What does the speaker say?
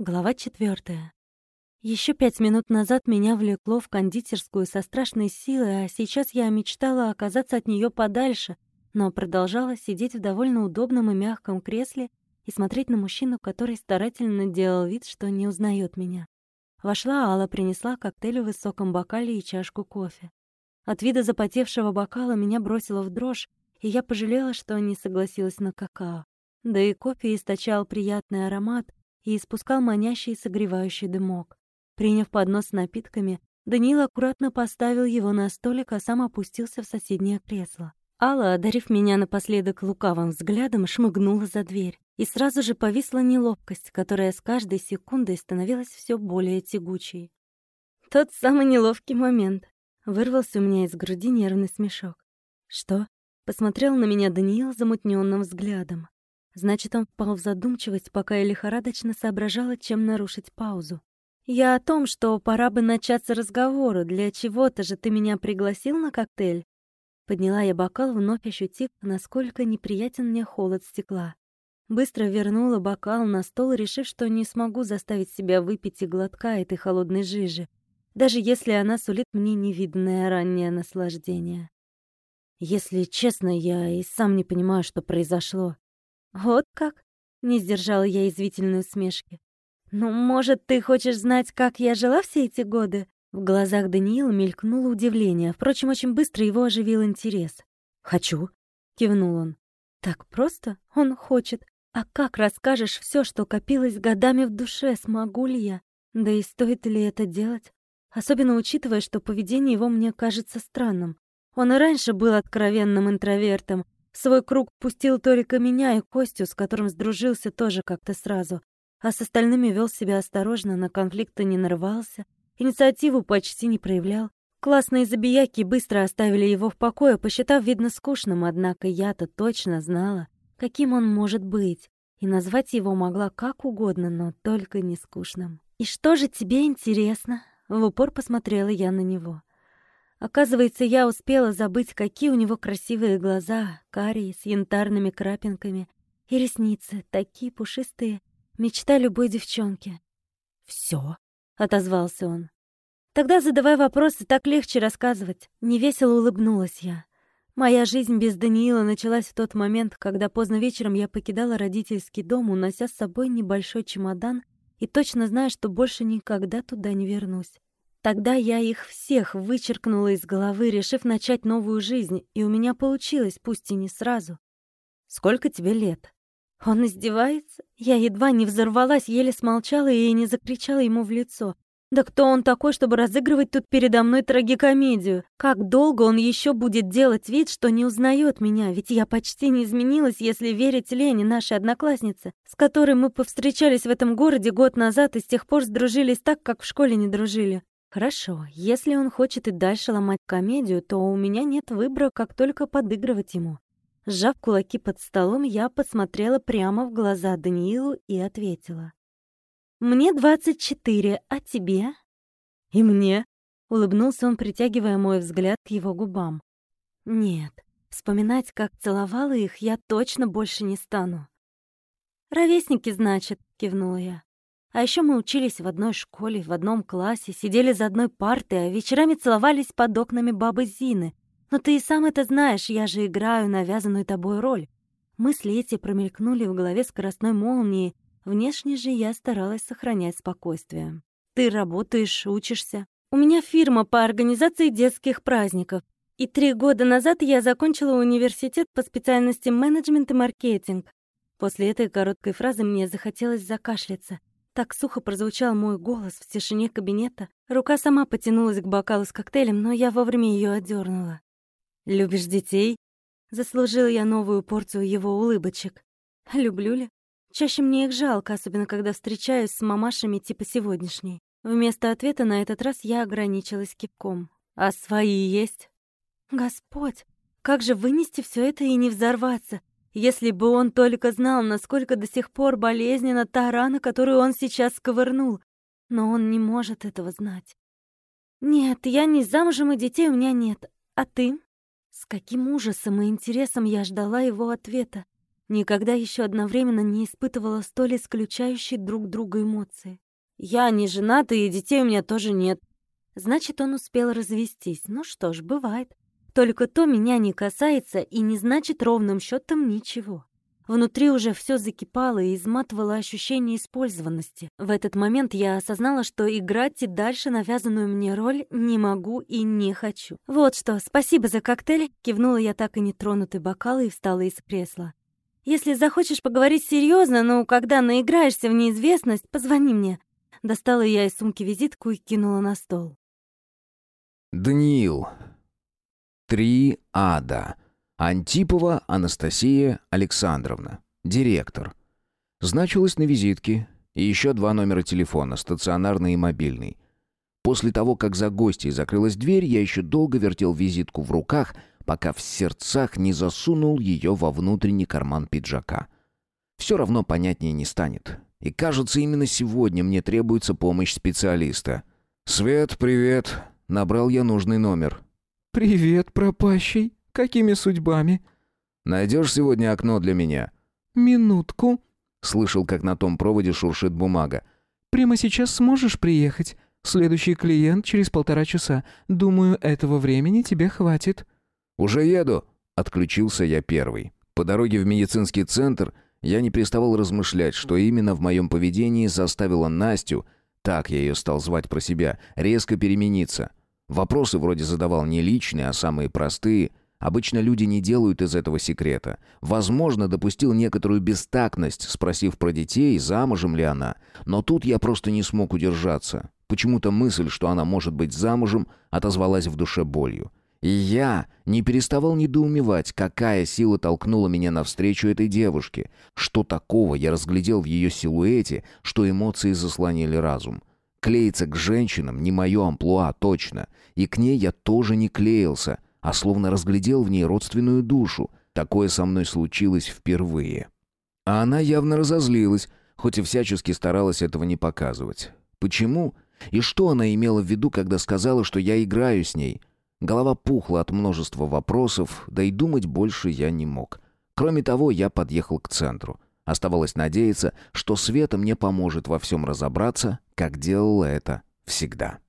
Глава четвертая. Еще пять минут назад меня влекло в кондитерскую со страшной силой, а сейчас я мечтала оказаться от нее подальше, но продолжала сидеть в довольно удобном и мягком кресле и смотреть на мужчину, который старательно делал вид, что не узнает меня. Вошла Алла, принесла коктейль в высоком бокале и чашку кофе. От вида запотевшего бокала меня бросило в дрожь, и я пожалела, что не согласилась на какао. Да и кофе источал приятный аромат, и испускал манящий согревающий дымок. Приняв поднос с напитками, Даниил аккуратно поставил его на столик, а сам опустился в соседнее кресло. Алла, одарив меня напоследок лукавым взглядом, шмыгнула за дверь. И сразу же повисла неловкость, которая с каждой секундой становилась все более тягучей. Тот самый неловкий момент. Вырвался у меня из груди нервный смешок. «Что?» — посмотрел на меня Даниил замутненным взглядом. Значит, он впал в задумчивость, пока я лихорадочно соображала, чем нарушить паузу. «Я о том, что пора бы начаться разговору. Для чего-то же ты меня пригласил на коктейль?» Подняла я бокал, вновь ощутив, насколько неприятен мне холод стекла. Быстро вернула бокал на стол, решив, что не смогу заставить себя выпить и глотка этой холодной жижи, даже если она сулит мне невиданное раннее наслаждение. Если честно, я и сам не понимаю, что произошло. «Вот как?» — не сдержала я извительной усмешки. «Ну, может, ты хочешь знать, как я жила все эти годы?» В глазах Даниила мелькнуло удивление, впрочем, очень быстро его оживил интерес. «Хочу», — кивнул он. «Так просто? Он хочет. А как расскажешь все, что копилось годами в душе, смогу ли я? Да и стоит ли это делать? Особенно учитывая, что поведение его мне кажется странным. Он и раньше был откровенным интровертом, свой круг пустил только меня и Костю, с которым сдружился тоже как-то сразу. А с остальными вел себя осторожно, на конфликты не нарывался, инициативу почти не проявлял. Классные забияки быстро оставили его в покое, посчитав, видно, скучным, однако я-то точно знала, каким он может быть, и назвать его могла как угодно, но только не скучным. «И что же тебе интересно?» — в упор посмотрела я на него. Оказывается, я успела забыть, какие у него красивые глаза, карие, с янтарными крапинками, и ресницы, такие пушистые, мечта любой девчонки. «Всё?» — отозвался он. «Тогда задавай вопросы, так легче рассказывать». Невесело улыбнулась я. Моя жизнь без Даниила началась в тот момент, когда поздно вечером я покидала родительский дом, унося с собой небольшой чемодан и точно зная, что больше никогда туда не вернусь. Тогда я их всех вычеркнула из головы, решив начать новую жизнь, и у меня получилось, пусть и не сразу. «Сколько тебе лет?» Он издевается? Я едва не взорвалась, еле смолчала и не закричала ему в лицо. Да кто он такой, чтобы разыгрывать тут передо мной трагикомедию? Как долго он еще будет делать вид, что не узнает меня? Ведь я почти не изменилась, если верить Лене, нашей однокласснице, с которой мы повстречались в этом городе год назад и с тех пор сдружились так, как в школе не дружили. Хорошо, если он хочет и дальше ломать комедию, то у меня нет выбора, как только подыгрывать ему. Сжав кулаки под столом, я посмотрела прямо в глаза Даниилу и ответила. «Мне двадцать четыре, а тебе?» «И мне?» — улыбнулся он, притягивая мой взгляд к его губам. «Нет, вспоминать, как целовала их, я точно больше не стану». «Ровесники, значит», — кивнула я. А еще мы учились в одной школе, в одном классе, сидели за одной партой, а вечерами целовались под окнами бабы Зины. Но ты и сам это знаешь, я же играю навязанную тобой роль. Мысли эти промелькнули в голове скоростной молнии. Внешне же я старалась сохранять спокойствие. Ты работаешь, учишься. У меня фирма по организации детских праздников. И три года назад я закончила университет по специальности менеджмент и маркетинг. После этой короткой фразы мне захотелось закашляться. Так сухо прозвучал мой голос в тишине кабинета. Рука сама потянулась к бокалу с коктейлем, но я вовремя ее отдернула. «Любишь детей?» Заслужила я новую порцию его улыбочек. «Люблю ли?» Чаще мне их жалко, особенно когда встречаюсь с мамашами типа сегодняшней. Вместо ответа на этот раз я ограничилась кипком. «А свои есть?» «Господь, как же вынести все это и не взорваться? Если бы он только знал, насколько до сих пор болезненна та рана, которую он сейчас сковырнул. Но он не может этого знать. «Нет, я не замужем, и детей у меня нет. А ты?» С каким ужасом и интересом я ждала его ответа. Никогда еще одновременно не испытывала столь исключающие друг друга эмоции. «Я не женат, и детей у меня тоже нет». Значит, он успел развестись. Ну что ж, бывает. Только то меня не касается и не значит ровным счетом ничего. Внутри уже все закипало и изматывало ощущение использованности. В этот момент я осознала, что играть и дальше навязанную мне роль не могу и не хочу. «Вот что, спасибо за коктейль!» — кивнула я так и нетронутый бокал и встала из кресла. «Если захочешь поговорить серьезно, ну, когда наиграешься в неизвестность, позвони мне». Достала я из сумки визитку и кинула на стол. «Даниил. Три ада». Антипова Анастасия Александровна, директор. Значилось на визитке и еще два номера телефона, стационарный и мобильный. После того, как за гостьей закрылась дверь, я еще долго вертел визитку в руках, пока в сердцах не засунул ее во внутренний карман пиджака. Все равно понятнее не станет. И кажется, именно сегодня мне требуется помощь специалиста. «Свет, привет!» — набрал я нужный номер. «Привет, пропащий!» Какими судьбами?» «Найдешь сегодня окно для меня?» «Минутку». Слышал, как на том проводе шуршит бумага. «Прямо сейчас сможешь приехать? Следующий клиент через полтора часа. Думаю, этого времени тебе хватит». «Уже еду», — отключился я первый. По дороге в медицинский центр я не переставал размышлять, что именно в моем поведении заставило Настю, так я ее стал звать про себя, резко перемениться. Вопросы вроде задавал не личные, а самые простые — Обычно люди не делают из этого секрета. Возможно, допустил некоторую бестактность, спросив про детей, замужем ли она. Но тут я просто не смог удержаться. Почему-то мысль, что она может быть замужем, отозвалась в душе болью. И я не переставал недоумевать, какая сила толкнула меня навстречу этой девушке. Что такого я разглядел в ее силуэте, что эмоции заслонили разум. Клеиться к женщинам не мое амплуа, точно. И к ней я тоже не клеился — а словно разглядел в ней родственную душу. Такое со мной случилось впервые. А она явно разозлилась, хоть и всячески старалась этого не показывать. Почему? И что она имела в виду, когда сказала, что я играю с ней? Голова пухла от множества вопросов, да и думать больше я не мог. Кроме того, я подъехал к центру. Оставалось надеяться, что Света мне поможет во всем разобраться, как делала это всегда.